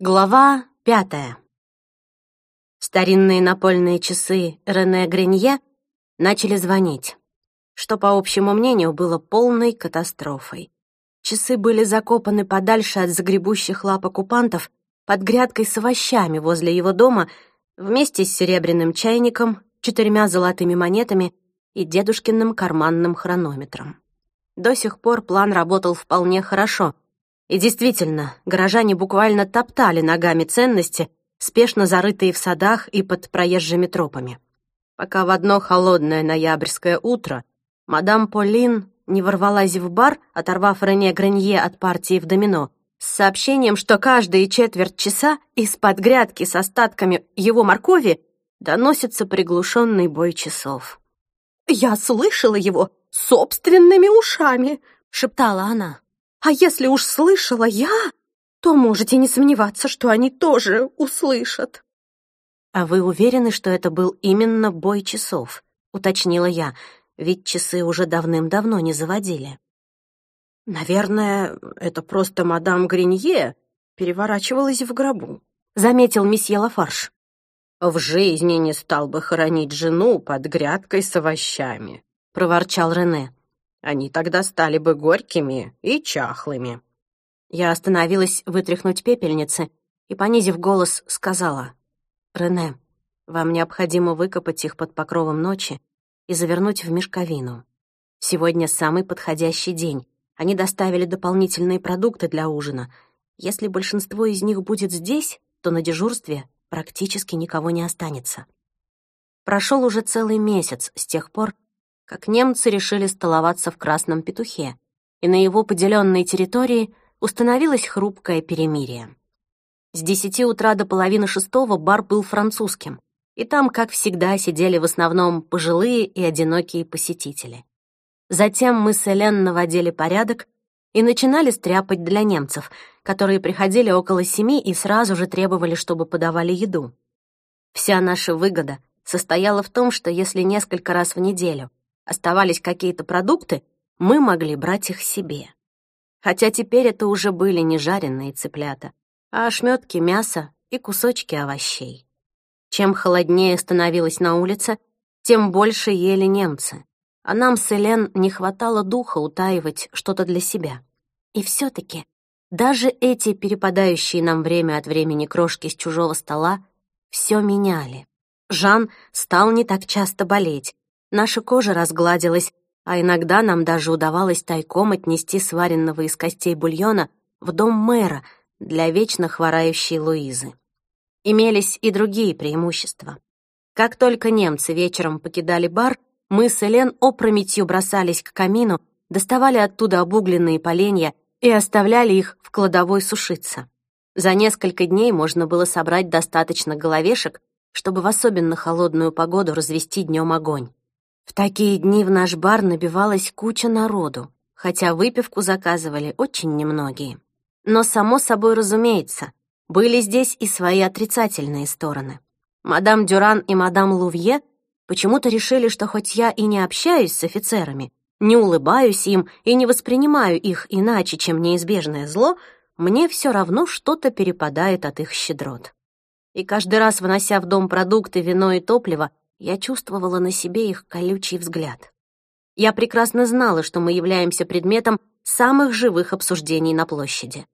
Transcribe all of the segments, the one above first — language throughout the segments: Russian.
Глава пятая. Старинные напольные часы Рене Гренье начали звонить, что, по общему мнению, было полной катастрофой. Часы были закопаны подальше от загребущих лап оккупантов под грядкой с овощами возле его дома вместе с серебряным чайником, четырьмя золотыми монетами и дедушкиным карманным хронометром. До сих пор план работал вполне хорошо — и действительно, горожане буквально топтали ногами ценности, спешно зарытые в садах и под проезжими тропами. Пока в одно холодное ноябрьское утро мадам Полин не ворвалась в бар, оторвав Рене Гранье от партии в домино, с сообщением, что каждые четверть часа из-под грядки с остатками его моркови доносится приглушенный бой часов. «Я слышала его собственными ушами», — шептала она. А если уж слышала я, то можете не сомневаться, что они тоже услышат. «А вы уверены, что это был именно бой часов?» — уточнила я, ведь часы уже давным-давно не заводили. «Наверное, это просто мадам Гринье переворачивалась в гробу», — заметил месье Лафарш. «В жизни не стал бы хоронить жену под грядкой с овощами», — проворчал Рене. Они тогда стали бы горькими и чахлыми. Я остановилась вытряхнуть пепельницы и, понизив голос, сказала. «Рене, вам необходимо выкопать их под покровом ночи и завернуть в мешковину. Сегодня самый подходящий день. Они доставили дополнительные продукты для ужина. Если большинство из них будет здесь, то на дежурстве практически никого не останется». Прошел уже целый месяц с тех пор, как немцы решили столоваться в Красном Петухе, и на его поделенной территории установилось хрупкое перемирие. С десяти утра до половины шестого бар был французским, и там, как всегда, сидели в основном пожилые и одинокие посетители. Затем мы с Элен наводили порядок и начинали стряпать для немцев, которые приходили около семи и сразу же требовали, чтобы подавали еду. Вся наша выгода состояла в том, что если несколько раз в неделю оставались какие-то продукты, мы могли брать их себе. Хотя теперь это уже были не жареные цыплята, а ошметки мяса и кусочки овощей. Чем холоднее становилось на улице, тем больше ели немцы, а нам с Элен не хватало духа утаивать что-то для себя. И все таки даже эти перепадающие нам время от времени крошки с чужого стола все меняли. Жан стал не так часто болеть, Наша кожа разгладилась, а иногда нам даже удавалось тайком отнести сваренного из костей бульона в дом мэра для вечно хворающей Луизы. Имелись и другие преимущества. Как только немцы вечером покидали бар, мы с Элен опрометью бросались к камину, доставали оттуда обугленные поленья и оставляли их в кладовой сушиться. За несколько дней можно было собрать достаточно головешек, чтобы в особенно холодную погоду развести днем огонь. В такие дни в наш бар набивалась куча народу, хотя выпивку заказывали очень немногие. Но, само собой разумеется, были здесь и свои отрицательные стороны. Мадам Дюран и мадам Лувье почему-то решили, что хоть я и не общаюсь с офицерами, не улыбаюсь им и не воспринимаю их иначе, чем неизбежное зло, мне все равно что-то перепадает от их щедрот. И каждый раз, внося в дом продукты, вино и топливо, я чувствовала на себе их колючий взгляд. Я прекрасно знала, что мы являемся предметом самых живых обсуждений на площади.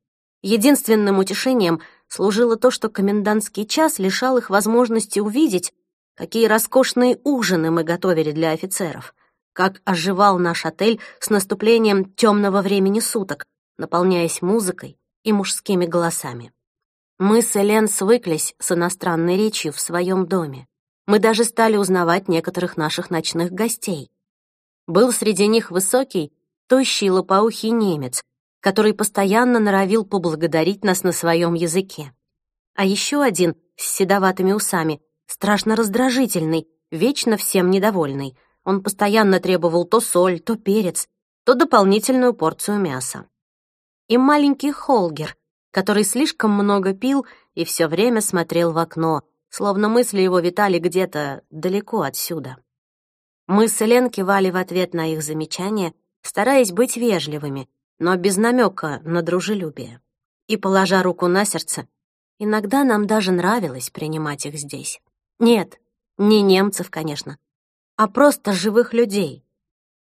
Единственным утешением служило то, что комендантский час лишал их возможности увидеть, какие роскошные ужины мы готовили для офицеров, как оживал наш отель с наступлением темного времени суток, наполняясь музыкой и мужскими голосами. Мы с Элен свыклись с иностранной речью в своем доме. Мы даже стали узнавать некоторых наших ночных гостей. Был среди них высокий, тощий лопоухий немец, который постоянно норовил поблагодарить нас на своем языке. А еще один с седоватыми усами, страшно раздражительный, вечно всем недовольный. Он постоянно требовал то соль, то перец, то дополнительную порцию мяса. И маленький Холгер, который слишком много пил и все время смотрел в окно, словно мысли его витали где-то далеко отсюда. Мы с Элен кивали в ответ на их замечания, стараясь быть вежливыми, но без намека на дружелюбие. И, положа руку на сердце, Иногда нам даже нравилось принимать их здесь. Нет, не немцев, конечно, а просто живых людей.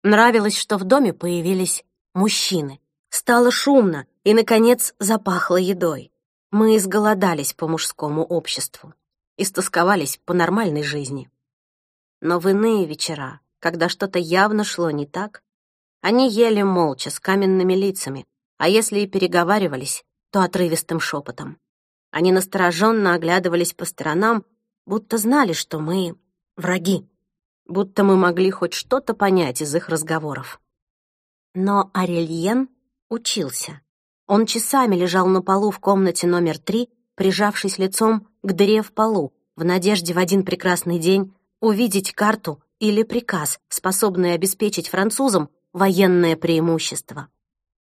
Нравилось, что в доме появились мужчины. Стало шумно, и, наконец, запахло едой. Мы изголодались по мужскому обществу, истосковались по нормальной жизни. Но в иные вечера, когда что-то явно шло не так, они ели молча, с каменными лицами, а если и переговаривались, то отрывистым шепотом. Они настороженно оглядывались по сторонам, будто знали, что мы враги, будто мы могли хоть что-то понять из их разговоров. Но Арельен учился. Он часами лежал на полу в комнате номер три, прижавшись лицом к дыре в полу, в надежде в один прекрасный день увидеть карту или приказ, способный обеспечить французам военное преимущество.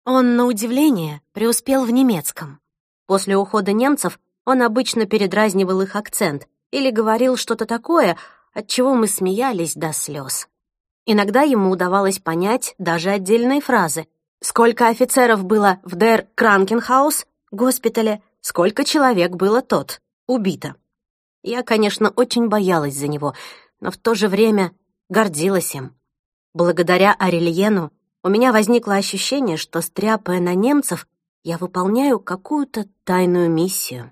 Он, на удивление, преуспел в немецком. После ухода немцев он обычно передразнивал их акцент или говорил что-то такое, от чего мы смеялись до слез. Иногда ему удавалось понять даже отдельные фразы. Сколько офицеров было в Дер Кранкенхаус, госпитале, сколько человек было тот, убито. Я, конечно, очень боялась за него, но в то же время гордилась им. Благодаря Арельену у меня возникло ощущение, что, стряпая на немцев, я выполняю какую-то тайную миссию.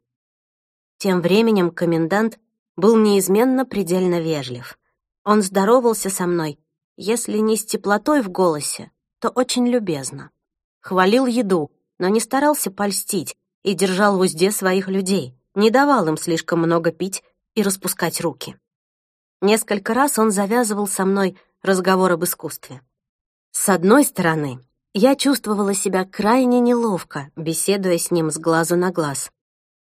Тем временем комендант был неизменно предельно вежлив. Он здоровался со мной, если не с теплотой в голосе, то очень любезно. Хвалил еду, но не старался польстить и держал в узде своих людей, не давал им слишком много пить и распускать руки. Несколько раз он завязывал со мной разговор об искусстве. С одной стороны, я чувствовала себя крайне неловко, беседуя с ним с глазу на глаз.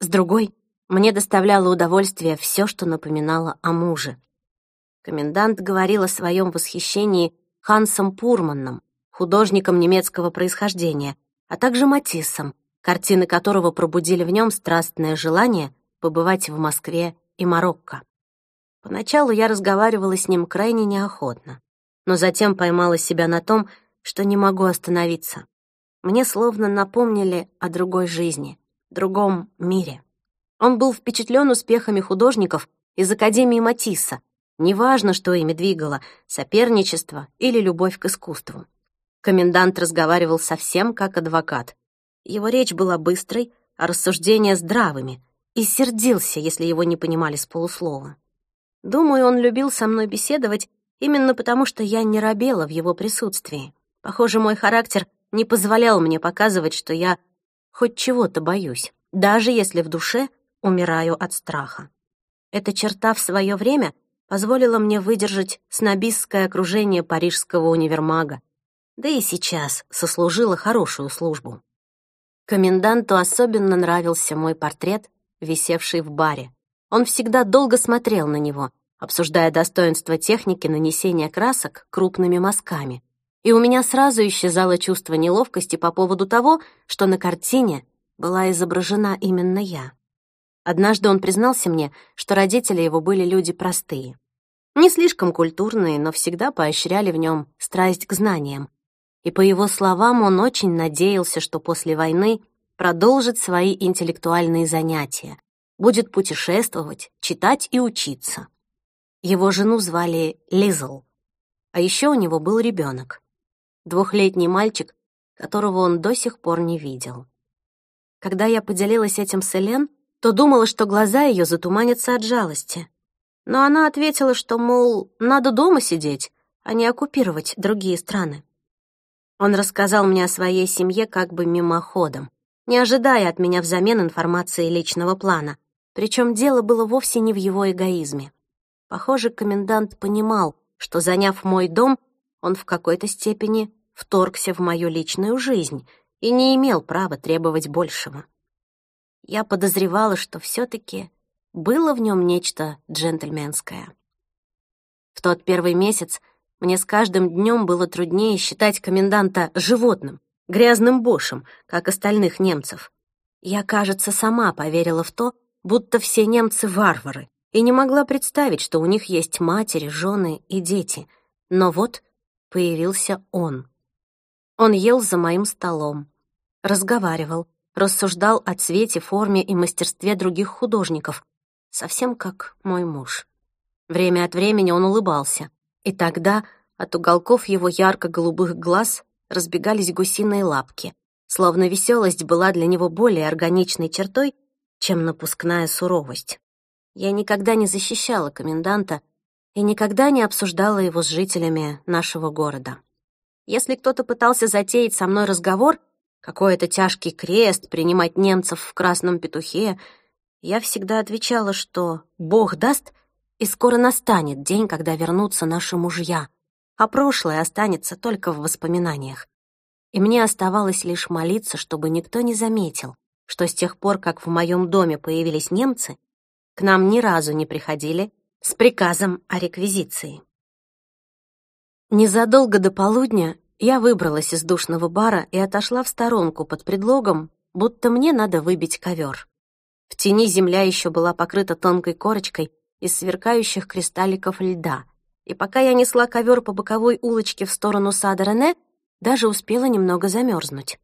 С другой, мне доставляло удовольствие все, что напоминало о муже. Комендант говорил о своем восхищении Хансом Пурманном, художником немецкого происхождения, а также Матиссом, картины которого пробудили в нем страстное желание побывать в Москве и Марокко. Поначалу я разговаривала с ним крайне неохотно но затем поймала себя на том, что не могу остановиться. Мне словно напомнили о другой жизни, другом мире. Он был впечатлен успехами художников из Академии Матисса. Неважно, что ими двигало — соперничество или любовь к искусству. Комендант разговаривал совсем как адвокат. Его речь была быстрой, а рассуждения здравыми, и сердился, если его не понимали с полуслова. Думаю, он любил со мной беседовать Именно потому, что я не робела в его присутствии. Похоже, мой характер не позволял мне показывать, что я хоть чего-то боюсь, даже если в душе умираю от страха. Эта черта в свое время позволила мне выдержать снобистское окружение парижского универмага, да и сейчас сослужила хорошую службу. Коменданту особенно нравился мой портрет, висевший в баре. Он всегда долго смотрел на него, обсуждая достоинство техники нанесения красок крупными мазками. И у меня сразу исчезало чувство неловкости по поводу того, что на картине была изображена именно я. Однажды он признался мне, что родители его были люди простые. Не слишком культурные, но всегда поощряли в нем страсть к знаниям. И по его словам, он очень надеялся, что после войны продолжит свои интеллектуальные занятия, будет путешествовать, читать и учиться. Его жену звали Лизл. А еще у него был ребенок, двухлетний мальчик, которого он до сих пор не видел. Когда я поделилась этим с Элен, то думала, что глаза ее затуманятся от жалости. Но она ответила, что, мол, надо дома сидеть, а не оккупировать другие страны. Он рассказал мне о своей семье как бы мимоходом, не ожидая от меня взамен информации личного плана, причем дело было вовсе не в его эгоизме. Похоже, комендант понимал, что, заняв мой дом, он в какой-то степени вторгся в мою личную жизнь и не имел права требовать большего. Я подозревала, что все таки было в нем нечто джентльменское. В тот первый месяц мне с каждым днем было труднее считать коменданта животным, грязным бошем, как остальных немцев. Я, кажется, сама поверила в то, будто все немцы — варвары, и не могла представить, что у них есть матери, жены и дети. Но вот появился он. Он ел за моим столом, разговаривал, рассуждал о цвете, форме и мастерстве других художников, совсем как мой муж. Время от времени он улыбался, и тогда от уголков его ярко-голубых глаз разбегались гусиные лапки, словно веселость была для него более органичной чертой, чем напускная суровость. Я никогда не защищала коменданта и никогда не обсуждала его с жителями нашего города. Если кто-то пытался затеять со мной разговор, какой это тяжкий крест принимать немцев в красном петухе, я всегда отвечала, что Бог даст, и скоро настанет день, когда вернутся наши мужья, а прошлое останется только в воспоминаниях. И мне оставалось лишь молиться, чтобы никто не заметил, что с тех пор, как в моем доме появились немцы, к нам ни разу не приходили с приказом о реквизиции. Незадолго до полудня я выбралась из душного бара и отошла в сторонку под предлогом, будто мне надо выбить ковер. В тени земля еще была покрыта тонкой корочкой из сверкающих кристалликов льда, и пока я несла ковер по боковой улочке в сторону сада Рене, даже успела немного замерзнуть.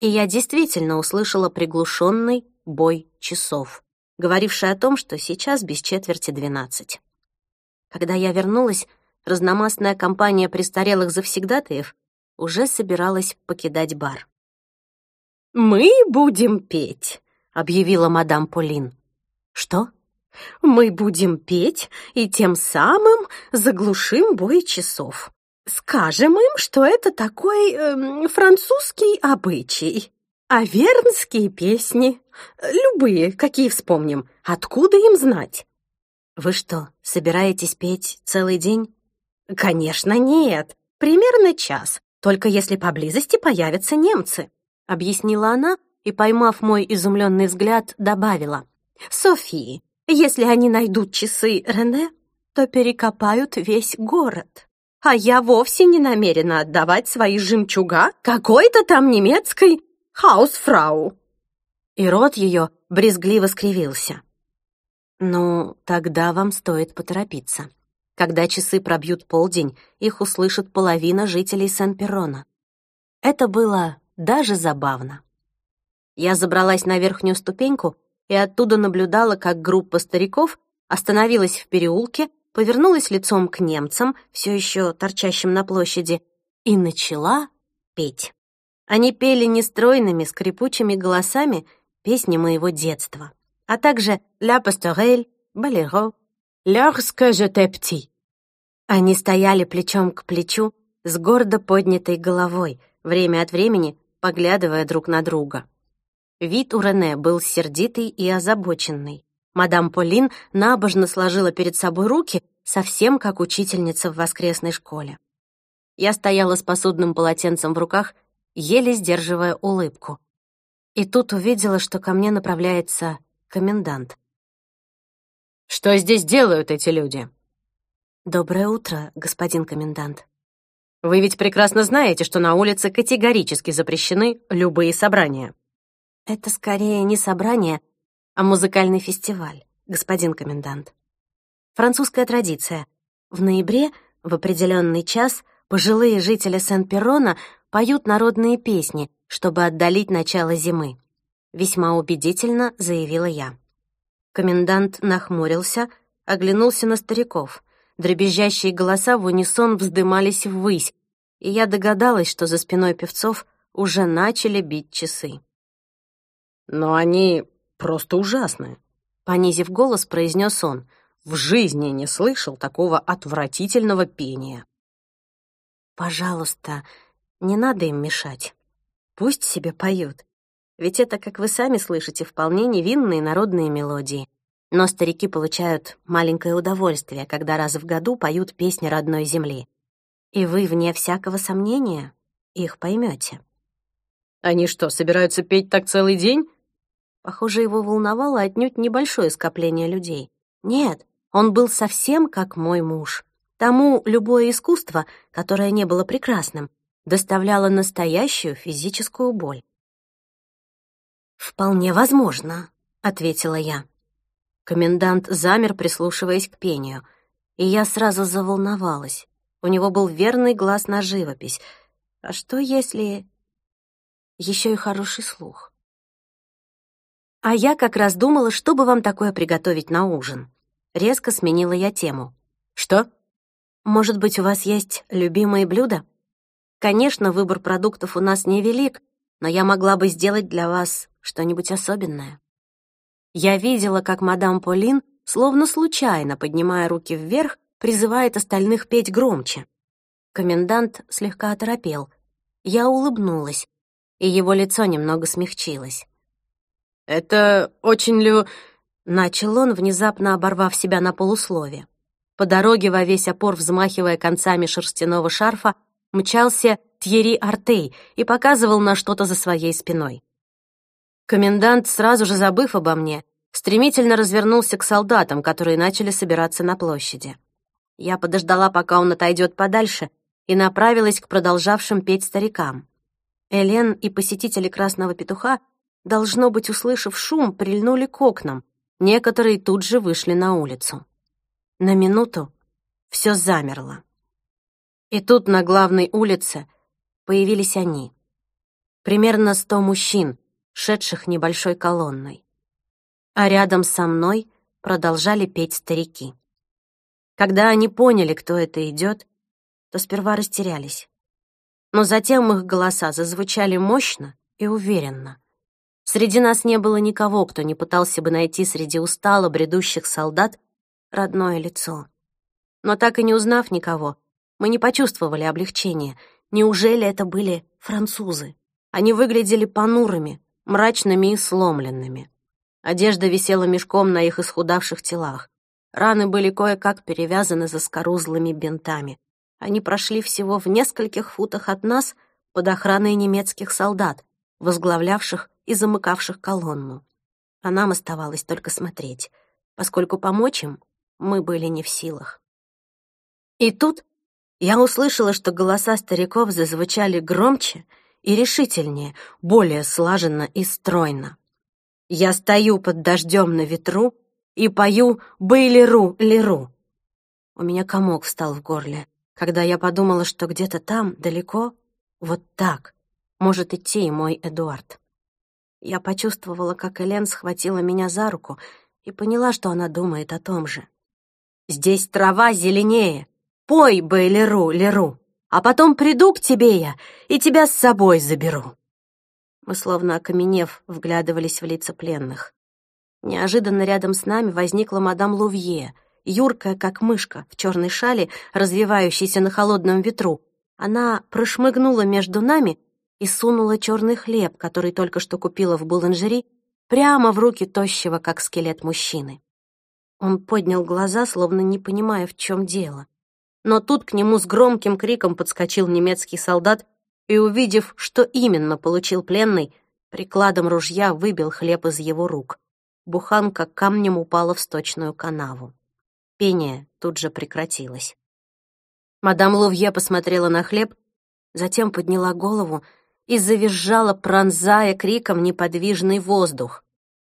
И я действительно услышала приглушенный бой часов, говоривший о том, что сейчас без четверти двенадцать. Когда я вернулась, разномастная компания престарелых завсегдатаев уже собиралась покидать бар. «Мы будем петь», — объявила мадам Полин. «Что?» «Мы будем петь и тем самым заглушим бой часов. Скажем им, что это такой э, французский обычай. А песни, любые, какие вспомним, откуда им знать?» «Вы что, собираетесь петь целый день?» «Конечно, нет. Примерно час только если поблизости появятся немцы», — объяснила она и, поймав мой изумленный взгляд, добавила. «Софии, если они найдут часы Рене, то перекопают весь город. А я вовсе не намерена отдавать свои жемчуга какой-то там немецкой хаусфрау». И рот ее брезгливо скривился. «Ну, тогда вам стоит поторопиться», когда часы пробьют полдень, их услышит половина жителей Сен-Перрона. Это было даже забавно. Я забралась на верхнюю ступеньку и оттуда наблюдала, как группа стариков остановилась в переулке, повернулась лицом к немцам, все еще торчащим на площади, и начала петь. Они пели нестройными, скрипучими голосами песни моего детства, а также «Ля Пасторель», «Болеро», «Lorsque j'étais petit». Они стояли плечом к плечу с гордо поднятой головой, время от времени поглядывая друг на друга. Вид у Рене был сердитый и озабоченный. Мадам Полин набожно сложила перед собой руки, совсем как учительница в воскресной школе. Я стояла с посудным полотенцем в руках, еле сдерживая улыбку. И тут увидела, что ко мне направляется комендант. Что здесь делают эти люди?» «Доброе утро, господин комендант». «Вы ведь прекрасно знаете, что на улице категорически запрещены любые собрания». «Это скорее не собрание, а музыкальный фестиваль, господин комендант. Французская традиция. В ноябре, в определенный час, пожилые жители Сен-Перрона поют народные песни, чтобы отдалить начало зимы. Весьма убедительно заявила я. Комендант нахмурился, оглянулся на стариков. Дребезжащие голоса в унисон вздымались ввысь, и я догадалась, что за спиной певцов уже начали бить часы. «Но они просто ужасны», — понизив голос, произнес он. «В жизни не слышал такого отвратительного пения». «Пожалуйста, не надо им мешать. Пусть себе поют. Ведь это, как вы сами слышите, вполне невинные народные мелодии. Но старики получают маленькое удовольствие, когда раз в году поют песни родной земли. И вы, вне всякого сомнения, их поймете. Они что, собираются петь так целый день? Похоже, его волновало отнюдь небольшое скопление людей. Нет, он был совсем как мой муж. Тому любое искусство, которое не было прекрасным, доставляло настоящую физическую боль. «Вполне возможно», — ответила я. Комендант замер, прислушиваясь к пению, и я сразу заволновалась. У него был верный глаз на живопись. А что если... Еще и хороший слух. А я как раз думала, чтобы вам такое приготовить на ужин. Резко сменила я тему. Что? Может быть, у вас есть любимые блюда? Конечно, выбор продуктов у нас невелик, но я могла бы сделать для вас что-нибудь особенное. Я видела, как мадам Полин, словно случайно поднимая руки вверх, призывает остальных петь громче. Комендант слегка оторопел. Я улыбнулась, и его лицо немного смягчилось. «Это очень лю...» — начал он, внезапно оборвав себя на полуслове. По дороге во весь опор, взмахивая концами шерстяного шарфа, мчался Тьерри Артей и показывал на что-то за своей спиной. Комендант, сразу же забыв обо мне, стремительно развернулся к солдатам, которые начали собираться на площади. Я подождала, пока он отойдет подальше, и направилась к продолжавшим петь старикам. Элен и посетители Красного Петуха, должно быть, услышав шум, прильнули к окнам, некоторые тут же вышли на улицу. На минуту все замерло. И тут на главной улице появились они. Примерно сто мужчин, шедших небольшой колонной. А рядом со мной продолжали петь старики. Когда они поняли, кто это идет, то сперва растерялись. Но затем их голоса зазвучали мощно и уверенно. Среди нас не было никого, кто не пытался бы найти среди устало бредущих солдат родное лицо. Но так и не узнав никого, мы не почувствовали облегчения. Неужели это были французы? Они выглядели понурыми, мрачными и сломленными. Одежда висела мешком на их исхудавших телах. Раны были кое-как перевязаны заскорузлыми бинтами. Они прошли всего в нескольких футах от нас под охраной немецких солдат, возглавлявших и замыкавших колонну. А нам оставалось только смотреть, поскольку помочь им мы были не в силах. И тут я услышала, что голоса стариков зазвучали громче и решительнее, более слаженно и стройно. Я стою под дождем на ветру и пою «Бейлеру-леру». У меня комок встал в горле, когда я подумала, что где-то там, далеко, вот так, может идти и мой Эдуард. Я почувствовала, как Элен схватила меня за руку и поняла, что она думает о том же. «Здесь трава зеленее, Пой, Бейлеру, Леру, а потом приду к тебе я и тебя с собой заберу». Мы, словно окаменев, вглядывались в лица пленных. Неожиданно рядом с нами возникла мадам Лувье, юркая, как мышка, в черной шале, развивающейся на холодном ветру. Она прошмыгнула между нами и сунула черный хлеб, который только что купила в буланжери, прямо в руки тощего, как скелет мужчины. Он поднял глаза, словно не понимая, в чем дело но тут к нему с громким криком подскочил немецкий солдат и, увидев, что именно получил пленный, прикладом ружья выбил хлеб из его рук. Буханка камнем упала в сточную канаву. Пение тут же прекратилось. Мадам Лувье посмотрела на хлеб, затем подняла голову и завизжала, пронзая криком неподвижный воздух.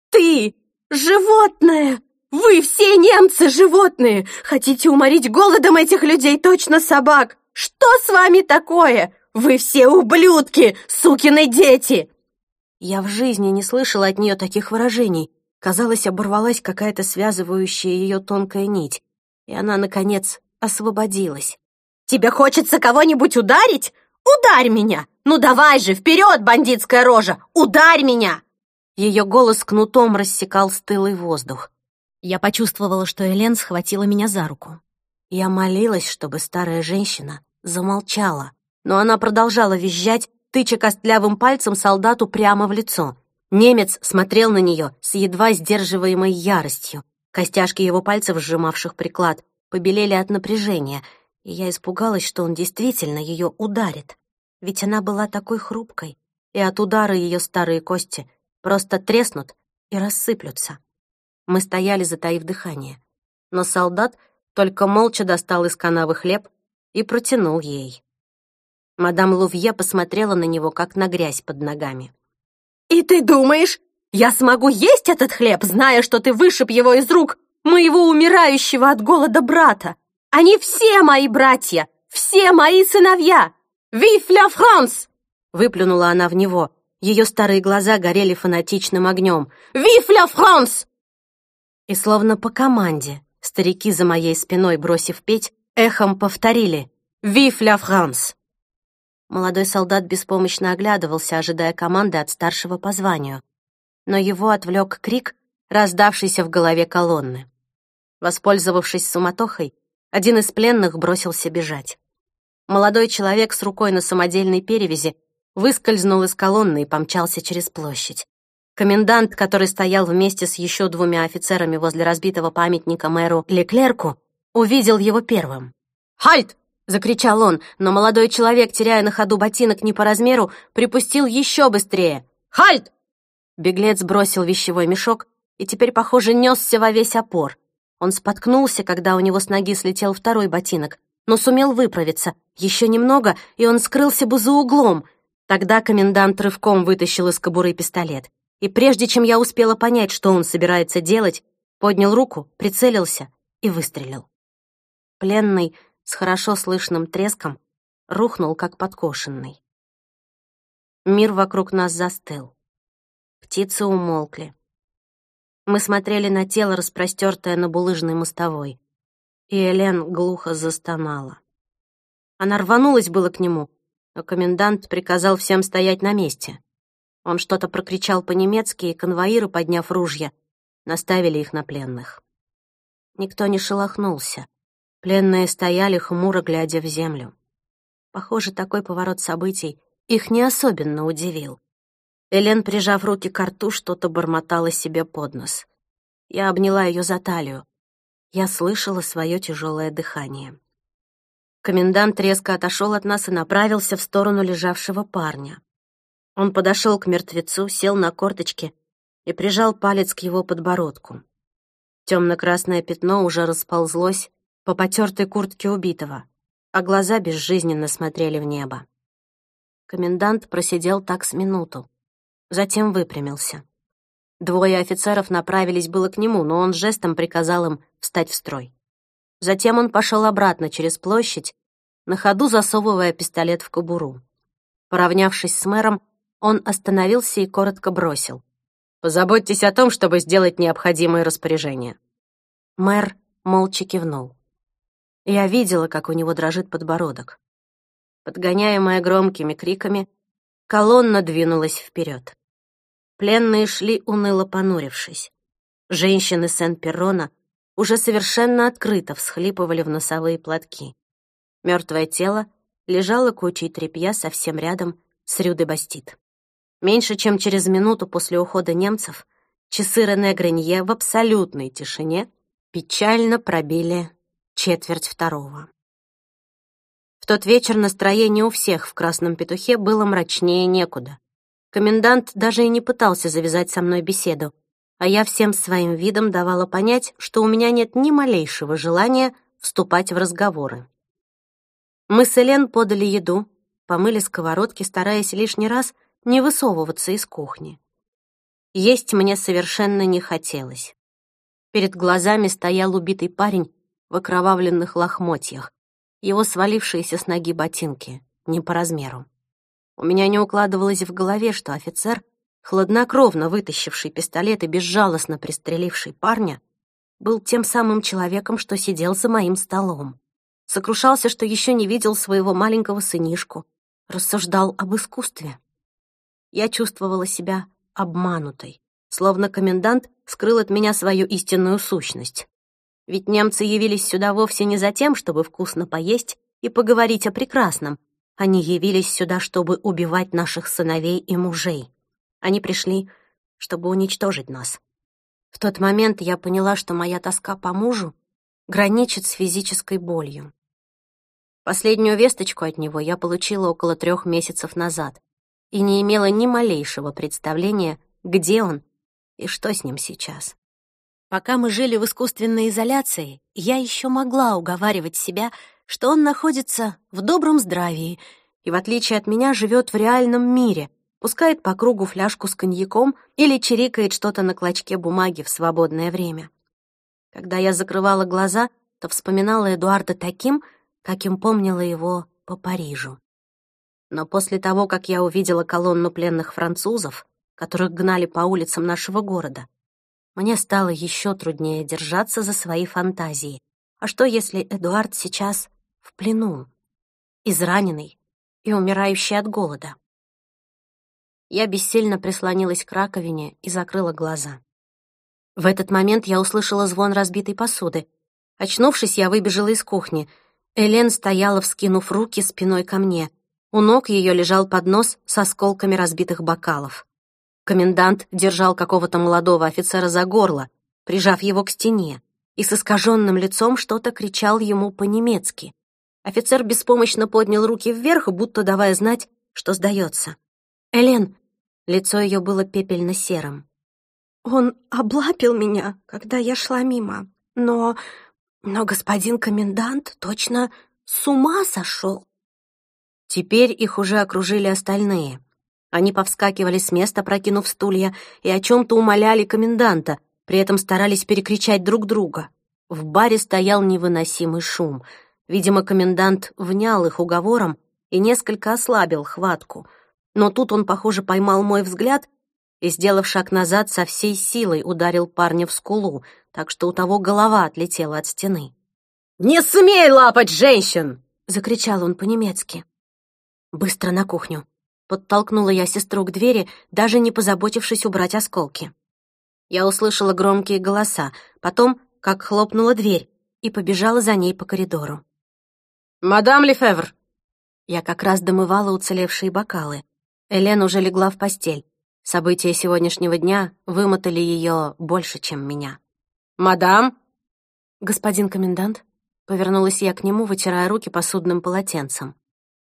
«Ты, животное!» Вы все немцы животные! Хотите уморить голодом этих людей, точно собак! Что с вами такое? Вы все ублюдки, сукины дети!» Я в жизни не слышала от нее таких выражений. Казалось, оборвалась какая-то связывающая ее тонкая нить, и она, наконец, освободилась. «Тебе хочется кого-нибудь ударить? Ударь меня! Ну давай же, вперед, бандитская рожа! Ударь меня!» Ее голос кнутом рассекал стылый воздух. Я почувствовала, что Элен схватила меня за руку. Я молилась, чтобы старая женщина замолчала, но она продолжала визжать, тыча костлявым пальцем солдату прямо в лицо. Немец смотрел на нее с едва сдерживаемой яростью. Костяшки его пальцев, сжимавших приклад, побелели от напряжения, и я испугалась, что он действительно ее ударит. Ведь она была такой хрупкой, и от удара ее старые кости просто треснут и рассыплются. Мы стояли, затаив дыхание. Но солдат только молча достал из канавы хлеб и протянул ей. Мадам Лувье посмотрела на него, как на грязь под ногами. «И ты думаешь, я смогу есть этот хлеб, зная, что ты вышиб его из рук моего умирающего от голода брата? Они все мои братья, все мои сыновья! Вив ля Франс!» Выплюнула она в него. Ее старые глаза горели фанатичным огнем. «Вив ля Франс!» И словно по команде старики за моей спиной, бросив петь, эхом повторили «Вив ля Франс!» Молодой солдат беспомощно оглядывался, ожидая команды от старшего по званию. Но его отвлек крик, раздавшийся в голове колонны. Воспользовавшись суматохой, один из пленных бросился бежать. Молодой человек с рукой на самодельной перевязи выскользнул из колонны и помчался через площадь. Комендант, который стоял вместе с еще двумя офицерами возле разбитого памятника мэру Леклерку, увидел его первым. «Хальт!» — закричал он, но молодой человек, теряя на ходу ботинок не по размеру, припустил еще быстрее. «Хальт!» Беглец бросил вещевой мешок и теперь, похоже, несся во весь опор. Он споткнулся, когда у него с ноги слетел второй ботинок, но сумел выправиться. Еще немного, и он скрылся бы за углом. Тогда комендант рывком вытащил из кобуры пистолет. И прежде чем я успела понять, что он собирается делать, поднял руку, прицелился и выстрелил. Пленный с хорошо слышным треском рухнул, как подкошенный. Мир вокруг нас застыл. Птицы умолкли. Мы смотрели на тело, распростертое на булыжной мостовой. И Элен глухо застонала. Она рванулась было к нему, но комендант приказал всем стоять на месте. Он что-то прокричал по-немецки, и конвоиры, подняв ружья, наставили их на пленных. Никто не шелохнулся. Пленные стояли, хмуро глядя в землю. Похоже, такой поворот событий их не особенно удивил. Элен, прижав руки к рту, что-то бормотала себе под нос. Я обняла ее за талию. Я слышала свое тяжелое дыхание. Комендант резко отошел от нас и направился в сторону лежавшего парня. Он подошел к мертвецу, сел на корточки и прижал палец к его подбородку. Темно-красное пятно уже расползлось по потертой куртке убитого, а глаза безжизненно смотрели в небо. Комендант просидел так с минуту затем выпрямился. Двое офицеров направились было к нему, но он жестом приказал им встать в строй. Затем он пошел обратно через площадь, на ходу засовывая пистолет в кобуру. Поравнявшись с мэром, он остановился и коротко бросил. «Позаботьтесь о том, чтобы сделать необходимые распоряжения». Мэр молча кивнул. Я видела, как у него дрожит подбородок. Подгоняемая громкими криками, колонна двинулась вперед. Пленные шли уныло понурившись. Женщины Сен-Перрона уже совершенно открыто всхлипывали в носовые платки. Мертвое тело лежало кучей тряпья совсем рядом с Рюде Бастит. Меньше чем через минуту после ухода немцев часы Рене Гренье в абсолютной тишине печально пробили четверть второго. В тот вечер настроение у всех в «Красном петухе» было мрачнее некуда. Комендант даже и не пытался завязать со мной беседу, а я всем своим видом давала понять, что у меня нет ни малейшего желания вступать в разговоры. Мы с Элен подали еду, помыли сковородки, стараясь лишний раз не высовываться из кухни. Есть мне совершенно не хотелось. Перед глазами стоял убитый парень в окровавленных лохмотьях, его свалившиеся с ноги ботинки, не по размеру. У меня не укладывалось в голове, что офицер, хладнокровно вытащивший пистолет и безжалостно пристреливший парня, был тем самым человеком, что сидел за моим столом. Сокрушался, что еще не видел своего маленького сынишку, рассуждал об искусстве. Я чувствовала себя обманутой, словно комендант скрыл от меня свою истинную сущность. Ведь немцы явились сюда вовсе не за тем, чтобы вкусно поесть и поговорить о прекрасном, они явились сюда, чтобы убивать наших сыновей и мужей. Они пришли, чтобы уничтожить нас. В тот момент я поняла, что моя тоска по мужу граничит с физической болью. Последнюю весточку от него я получила около трех месяцев назад и не имела ни малейшего представления, где он и что с ним сейчас. Пока мы жили в искусственной изоляции, я еще могла уговаривать себя, что он находится в добром здравии и, в отличие от меня, живет в реальном мире, пускает по кругу фляжку с коньяком или чирикает что-то на клочке бумаги в свободное время. Когда я закрывала глаза, то вспоминала Эдуарда таким, каким помнила его по Парижу. Но после того, как я увидела колонну пленных французов, которых гнали по улицам нашего города, мне стало еще труднее держаться за свои фантазии. А что, если Эдуард сейчас в плену, израненный и умирающий от голода? Я бессильно прислонилась к раковине и закрыла глаза. В этот момент я услышала звон разбитой посуды. Очнувшись, я выбежала из кухни. Элен стояла, вскинув руки спиной ко мне. У ног ее лежал поднос с осколками разбитых бокалов. Комендант держал какого-то молодого офицера за горло, прижав его к стене, и с искаженным лицом что-то кричал ему по-немецки. Офицер беспомощно поднял руки вверх, будто давая знать, что сдается. «Элен!» Лицо ее было пепельно-серым. «Он облапил меня, когда я шла мимо, но... но господин комендант точно с ума сошел!» Теперь их уже окружили остальные. Они повскакивали с места, прокинув стулья, и о чем-то умоляли коменданта, при этом старались перекричать друг друга. В баре стоял невыносимый шум. Видимо, комендант внял их уговором и несколько ослабил хватку. Но тут он, похоже, поймал мой взгляд и, сделав шаг назад, со всей силой ударил парня в скулу, так что у того голова отлетела от стены. «Не смей лапать женщин!» — закричал он по-немецки. «Быстро на кухню», Подтолкнула я сестру к двери, даже не позаботившись убрать осколки. Я услышала громкие голоса, потом, как хлопнула дверь, и побежала за ней по коридору. «Мадам Лефевр!» Я как раз домывала уцелевшие бокалы. Элен уже легла в постель. События сегодняшнего дня вымотали ее больше, чем меня. «Мадам?» «Господин комендант?» Повернулась я к нему, вытирая руки посудным полотенцем.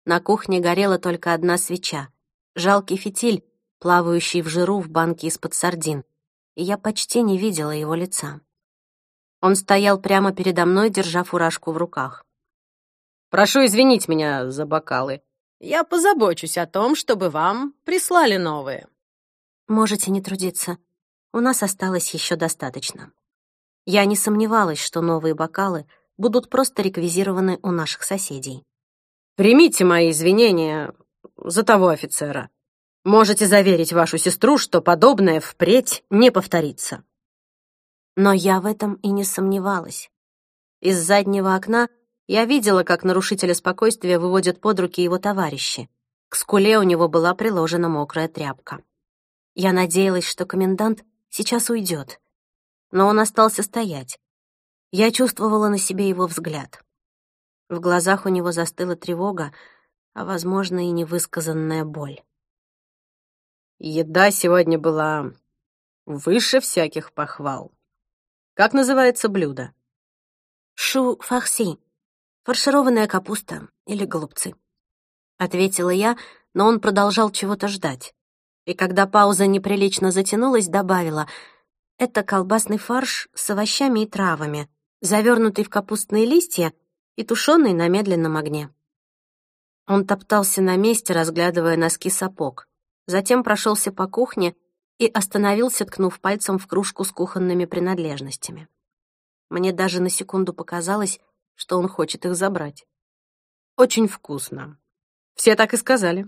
На кухне горела только одна свеча. Жалкий фитиль, плавающий в жиру в банке из-под сардин. И я почти не видела его лица. Он стоял прямо передо мной, держа фуражку в руках. «Прошу извинить меня за бокалы. Я позабочусь о том, чтобы вам прислали новые». «Можете не трудиться. У нас осталось еще достаточно». Я не сомневалась, что новые бокалы будут просто реквизированы у наших соседей. Примите мои извинения за того офицера. Можете заверить вашу сестру, что подобное впредь не повторится». Но я в этом и не сомневалась. Из заднего окна я видела, как нарушителя спокойствия выводят под руки его товарищи. К скуле у него была приложена мокрая тряпка. Я надеялась, что комендант сейчас уйдет, но он остался стоять. Я чувствовала на себе его взгляд. В глазах у него застыла тревога, а, возможно, и невысказанная боль. «Еда сегодня была выше всяких похвал. Как называется блюдо?» «Шу фарси. Фаршированная капуста или голубцы», — ответила я, но он продолжал чего-то ждать. И когда пауза неприлично затянулась, добавила «Это колбасный фарш с овощами и травами, завернутый в капустные листья и тушеный на медленном огне. Он топтался на месте, разглядывая носки сапог. Затем прошелся по кухне и остановился, ткнув пальцем в кружку с кухонными принадлежностями. Мне даже на секунду показалось, что он хочет их забрать. «Очень вкусно. Все так и сказали.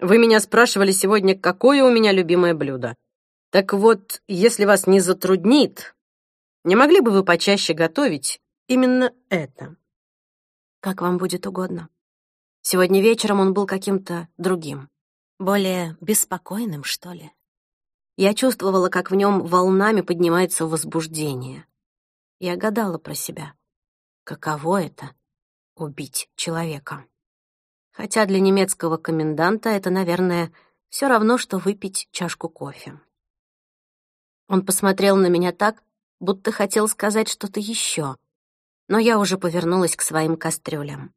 Вы меня спрашивали сегодня, какое у меня любимое блюдо. Так вот, если вас не затруднит, не могли бы вы почаще готовить именно это?» Как вам будет угодно. Сегодня вечером он был каким-то другим, более беспокойным, что ли. Я чувствовала, как в нем волнами поднимается возбуждение. Я гадала про себя. Каково это — убить человека? Хотя для немецкого коменданта это, наверное, все равно, что выпить чашку кофе. Он посмотрел на меня так, будто хотел сказать что-то еще, но я уже повернулась к своим кастрюлям.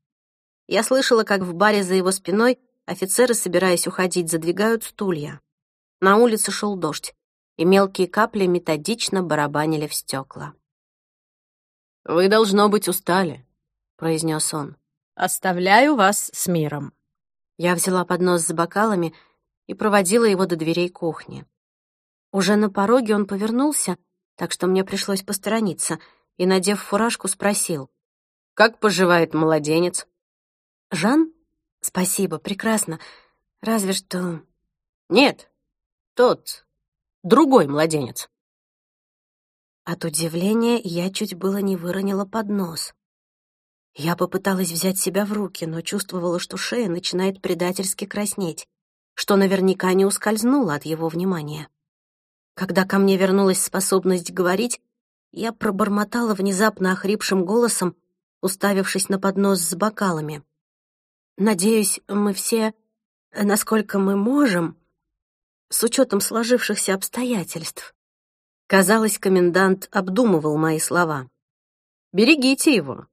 Я слышала, как в баре за его спиной офицеры, собираясь уходить, задвигают стулья. На улице шел дождь, и мелкие капли методично барабанили в стекла. «Вы, должно быть, устали», — произнес он. «Оставляю вас с миром». Я взяла поднос с бокалами и проводила его до дверей кухни. Уже на пороге он повернулся, так что мне пришлось посторониться — и, надев фуражку, спросил. «Как поживает младенец?» «Жан?» Спасибо, прекрасно. Разве что... Нет, тот, другой младенец. От удивления я чуть было не выронила поднос. Я попыталась взять себя в руки, но чувствовала, что шея начинает предательски краснеть, что наверняка не ускользнуло от его внимания. Когда ко мне вернулась способность говорить, я пробормотала внезапно охрипшим голосом, уставившись на поднос с бокалами. «Надеюсь, мы все, насколько мы можем, с учетом сложившихся обстоятельств». Казалось, комендант обдумывал мои слова. «Берегите его.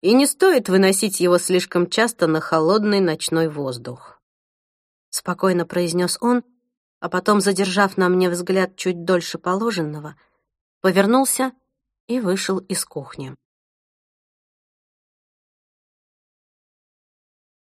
И не стоит выносить его слишком часто на холодный ночной воздух», — спокойно произнес он, а потом, задержав на мне взгляд чуть дольше положенного, повернулся и вышел из кухни.